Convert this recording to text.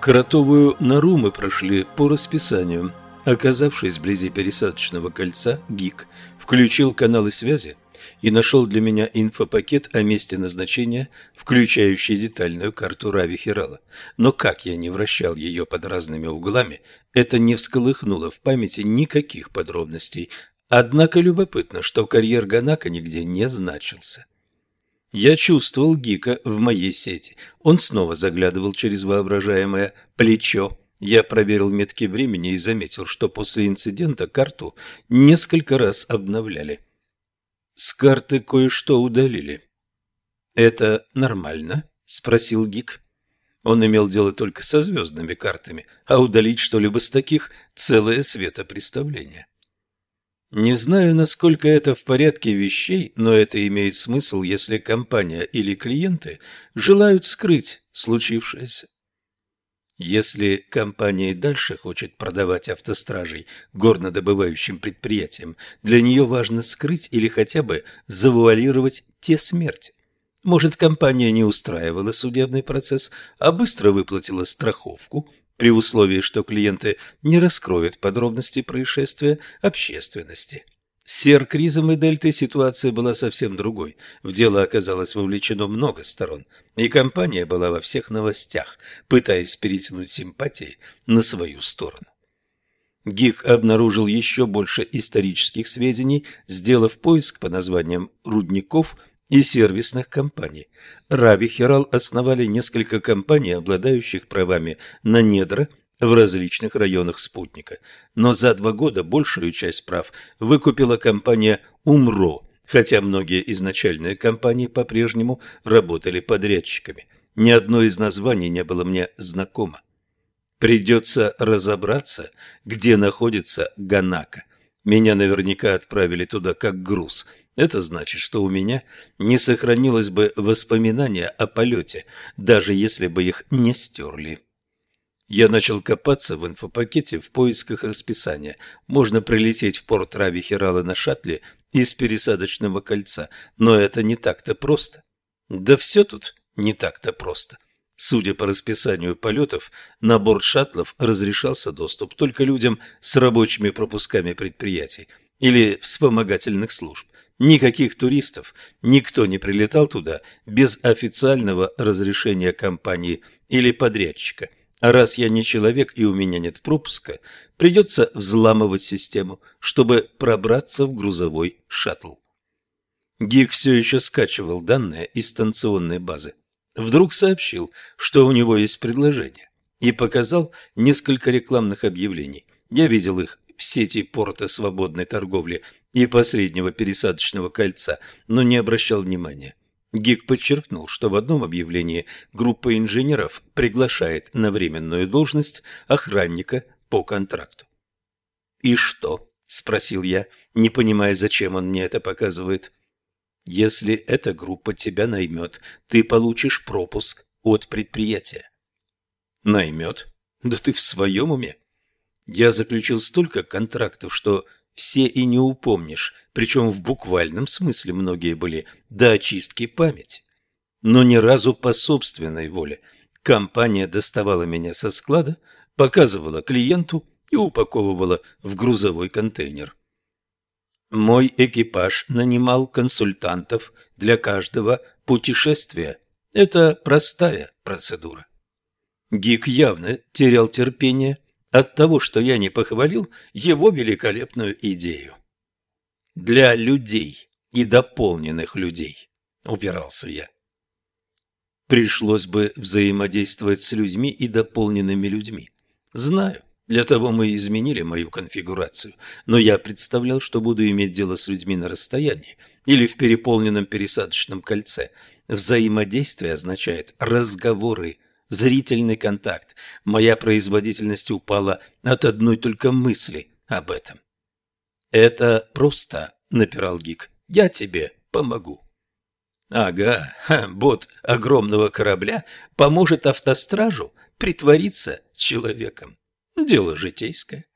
Кротовую нору мы прошли по расписанию. Оказавшись вблизи пересадочного кольца, ГИК включил каналы связи и нашел для меня инфопакет о месте назначения, включающий детальную карту Рави Хирала. Но как я не вращал ее под разными углами, это не всколыхнуло в памяти никаких подробностей. Однако любопытно, что карьер Ганака нигде не значился. Я чувствовал Гика в моей сети. Он снова заглядывал через воображаемое плечо. Я проверил метки времени и заметил, что после инцидента карту несколько раз обновляли. С карты кое-что удалили. «Это нормально?» – спросил Гик. Он имел дело только со звездными картами, а удалить что-либо с таких – целое светопреставление. Не знаю, насколько это в порядке вещей, но это имеет смысл, если компания или клиенты желают скрыть случившееся. Если компания и дальше хочет продавать автостражей горнодобывающим предприятиям, для нее важно скрыть или хотя бы завуалировать те смерти. Может, компания не устраивала судебный процесс, а быстро выплатила страховку при условии, что клиенты не раскроют подробности происшествия общественности. С Серкризом и Дельтой ситуация была совсем другой. В дело оказалось вовлечено много сторон, и компания была во всех новостях, пытаясь перетянуть симпатии на свою сторону. Гих обнаружил еще больше исторических сведений, сделав поиск по названиям рудников и сервисных компаний. Рави Херал основали несколько компаний, обладающих правами на недра в различных районах спутника, но за два года большую часть прав выкупила компания «Умро», хотя многие изначальные компании по-прежнему работали подрядчиками. Ни одно из названий не было мне знакомо. Придется разобраться, где находится Ганака. Меня наверняка отправили туда как груз – это значит, что у меня не сохранилось бы воспоминания о полете, даже если бы их не стерли. Я начал копаться в инфопакете в поисках расписания. Можно прилететь в порт Рави Хирала на шаттле из пересадочного кольца, но это не так-то просто. Да все тут не так-то просто. Судя по расписанию полетов, на борт шаттлов разрешался доступ только людям с рабочими пропусками предприятий или вспомогательных служб. Никаких туристов, никто не прилетал туда без официального разрешения компании или подрядчика. А раз я не человек и у меня нет пропуска, придется взламывать систему, чтобы пробраться в грузовой шаттл. Гик все еще скачивал данные из станционной базы. Вдруг сообщил, что у него есть предложение, и показал несколько рекламных объявлений. Я видел их в сети порта свободной торговли и посреднего пересадочного кольца, но не обращал внимания. Гик подчеркнул, что в одном объявлении группа инженеров приглашает на временную должность охранника по контракту. «И что?» – спросил я, не понимая, зачем он мне это показывает. «Если эта группа тебя наймет, ты получишь пропуск от предприятия». «Наймет? Да ты в своем уме?» Я заключил столько контрактов, что все и не упомнишь, причем в буквальном смысле многие были до очистки памяти. Но ни разу по собственной воле. Компания доставала меня со склада, показывала клиенту и упаковывала в грузовой контейнер. Мой экипаж нанимал консультантов для каждого путешествия. Это простая процедура. Гик явно терял терпение от того, что я не похвалил его великолепную идею. Для людей и дополненных людей, упирался я. Пришлось бы взаимодействовать с людьми и дополненными людьми. Знаю, для того мы изменили мою конфигурацию, но я представлял, что буду иметь дело с людьми на расстоянии или в переполненном пересадочном кольце. Взаимодействие означает разговоры, зрительный контакт. Моя производительность упала от одной только мысли об этом. «Это просто», — напирал Гик. «Я тебе помогу». Ага, ха, бот огромного корабля поможет автостражу притвориться человеком. Дело житейское.